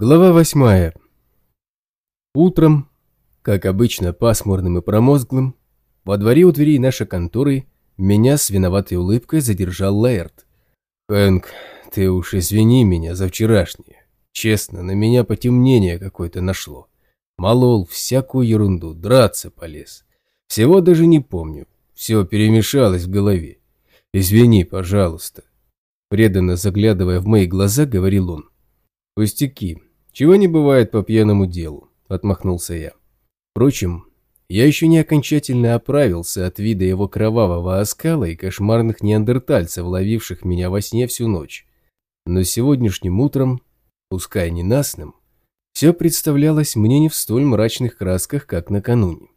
Глава восьмая. Утром, как обычно пасмурным и промозглым, во дворе у дверей нашей конторы меня с виноватой улыбкой задержал Лаэрт. «Хэнк, ты уж извини меня за вчерашнее. Честно, на меня потемнение какое-то нашло. Молол всякую ерунду, драться полез. Всего даже не помню. Все перемешалось в голове. Извини, пожалуйста». Преданно заглядывая в мои глаза, говорил он. «Пустяки. Чего не бывает по пьяному делу», — отмахнулся я. Впрочем, я еще не окончательно оправился от вида его кровавого оскала и кошмарных неандертальцев, ловивших меня во сне всю ночь. Но сегодняшним утром, пускай не насным, все представлялось мне не в столь мрачных красках, как накануне.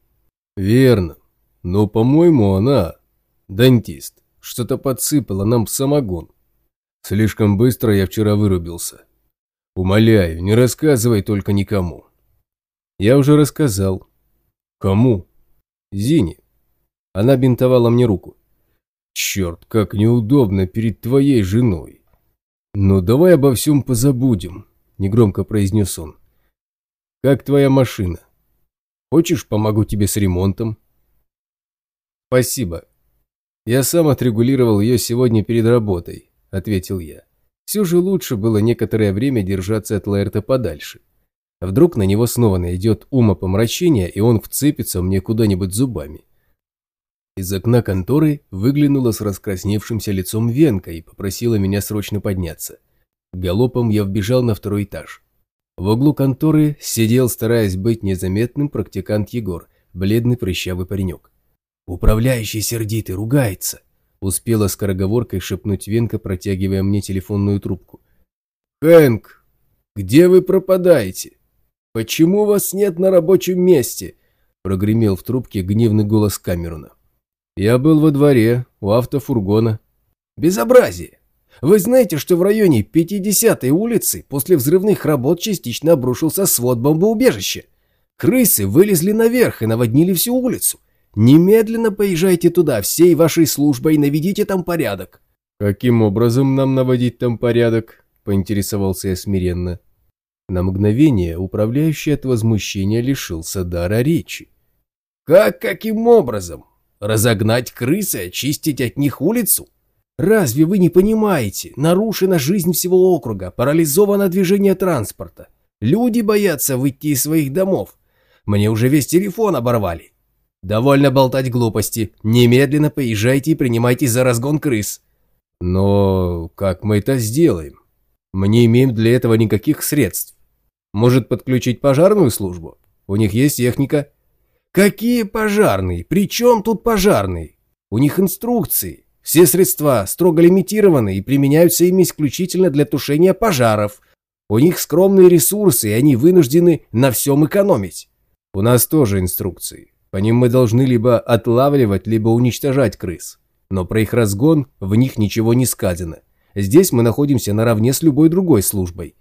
«Верно. Но, по-моему, она, дантист, что-то подсыпала нам в самогон. Слишком быстро я вчера вырубился. Умоляю, не рассказывай только никому. Я уже рассказал. Кому? Зине. Она бинтовала мне руку. Черт, как неудобно перед твоей женой. Но давай обо всем позабудем, негромко произнес он. Как твоя машина? Хочешь, помогу тебе с ремонтом? Спасибо. Я сам отрегулировал ее сегодня перед работой ответил я. Все же лучше было некоторое время держаться от Лаэрта подальше. Вдруг на него снова найдет умопомрачение, и он вцепится мне куда-нибудь зубами. Из окна конторы выглянула с раскрасневшимся лицом Венка и попросила меня срочно подняться. Галопом я вбежал на второй этаж. В углу конторы сидел, стараясь быть незаметным, практикант Егор, бледный прыщавый паренек. «Управляющий сердитый ругается», Успела скороговоркой шепнуть Венка, протягивая мне телефонную трубку. «Хэнк, где вы пропадаете? Почему вас нет на рабочем месте?» Прогремел в трубке гневный голос Камеруна. «Я был во дворе, у автофургона». «Безобразие! Вы знаете, что в районе 50-й улицы после взрывных работ частично обрушился свод бомбоубежища? Крысы вылезли наверх и наводнили всю улицу. Немедленно поезжайте туда всей вашей службой и наведите там порядок. Каким образом нам наводить там порядок? Поинтересовался я смиренно. На мгновение управляющий от возмущения лишился дара речи. Как каким образом? Разогнать крысы очистить от них улицу? Разве вы не понимаете? Нарушена жизнь всего округа, парализовано движение транспорта. Люди боятся выйти из своих домов. Мне уже весь телефон оборвали. «Довольно болтать глупости. Немедленно поезжайте и принимайтесь за разгон крыс». «Но как мы это сделаем? Мы не имеем для этого никаких средств. Может подключить пожарную службу? У них есть техника». «Какие пожарные? При чем тут пожарные? У них инструкции. Все средства строго лимитированы и применяются ими исключительно для тушения пожаров. У них скромные ресурсы, и они вынуждены на всем экономить. У нас тоже инструкции. По ним мы должны либо отлавливать, либо уничтожать крыс. Но про их разгон в них ничего не сказано. Здесь мы находимся наравне с любой другой службой.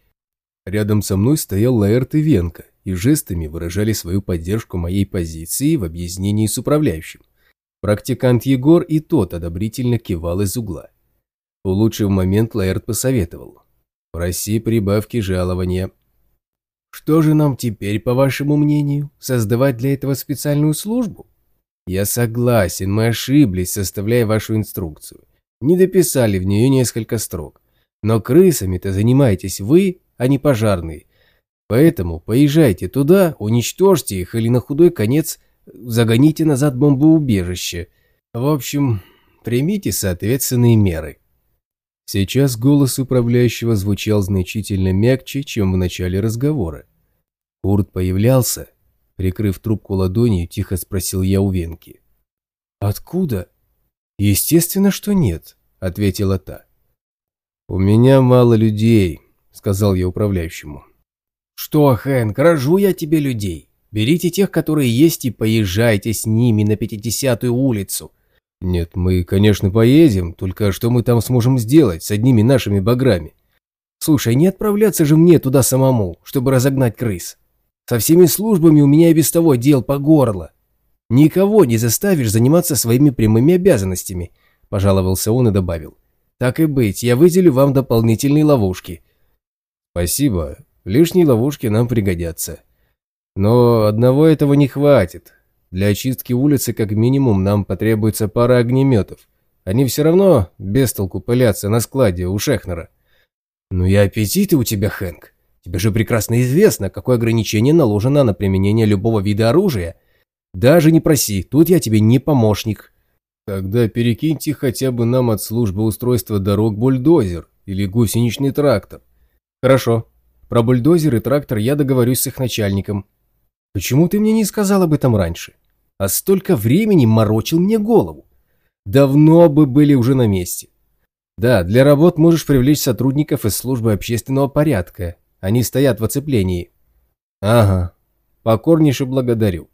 Рядом со мной стоял Лаэрт и Венка и жестами выражали свою поддержку моей позиции в объяснении с управляющим. Практикант Егор и тот одобрительно кивал из угла. Улучшив момент, Лаэрт посоветовал. «Проси прибавки жалования. Что же нам теперь, по вашему мнению, создавать для этого специальную службу? Я согласен, мы ошиблись, составляя вашу инструкцию. Не дописали в нее несколько строк. Но крысами-то занимаетесь вы, а не пожарные. Поэтому поезжайте туда, уничтожьте их или на худой конец загоните назад бомбоубежище. В общем, примите соответственные меры. Сейчас голос управляющего звучал значительно мягче, чем в начале разговора. Курт появлялся. Прикрыв трубку ладонью, тихо спросил я у Венки. «Откуда?» «Естественно, что нет», — ответила та. «У меня мало людей», — сказал я управляющему. «Что, Хэнк, рожу я тебе людей. Берите тех, которые есть, и поезжайте с ними на 50-ю улицу. «Нет, мы, конечно, поедем, только что мы там сможем сделать с одними нашими баграми?» «Слушай, не отправляться же мне туда самому, чтобы разогнать крыс. Со всеми службами у меня и без того дел по горло. Никого не заставишь заниматься своими прямыми обязанностями», – пожаловался он и добавил. «Так и быть, я выделю вам дополнительные ловушки». «Спасибо, Лишние ловушки нам пригодятся. Но одного этого не хватит. Для очистки улицы как минимум нам потребуется пара огнеметов. Они все равно без толку пылятся на складе у Шехнера. Ну и аппетиты у тебя, Хэнк. Тебе же прекрасно известно, какое ограничение наложено на применение любого вида оружия. Даже не проси, тут я тебе не помощник. Тогда перекиньте хотя бы нам от службы устройства дорог бульдозер или гусеничный трактор. Хорошо. Про бульдозер и трактор я договорюсь с их начальником. Почему ты мне не сказал об этом раньше? А столько времени морочил мне голову. Давно бы были уже на месте. Да, для работ можешь привлечь сотрудников из службы общественного порядка. Они стоят в оцеплении. Ага, покорнейше благодарю.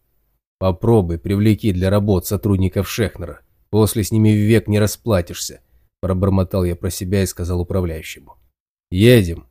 Попробуй привлеки для работ сотрудников Шехнера. После с ними век не расплатишься. Пробормотал я про себя и сказал управляющему. Едем.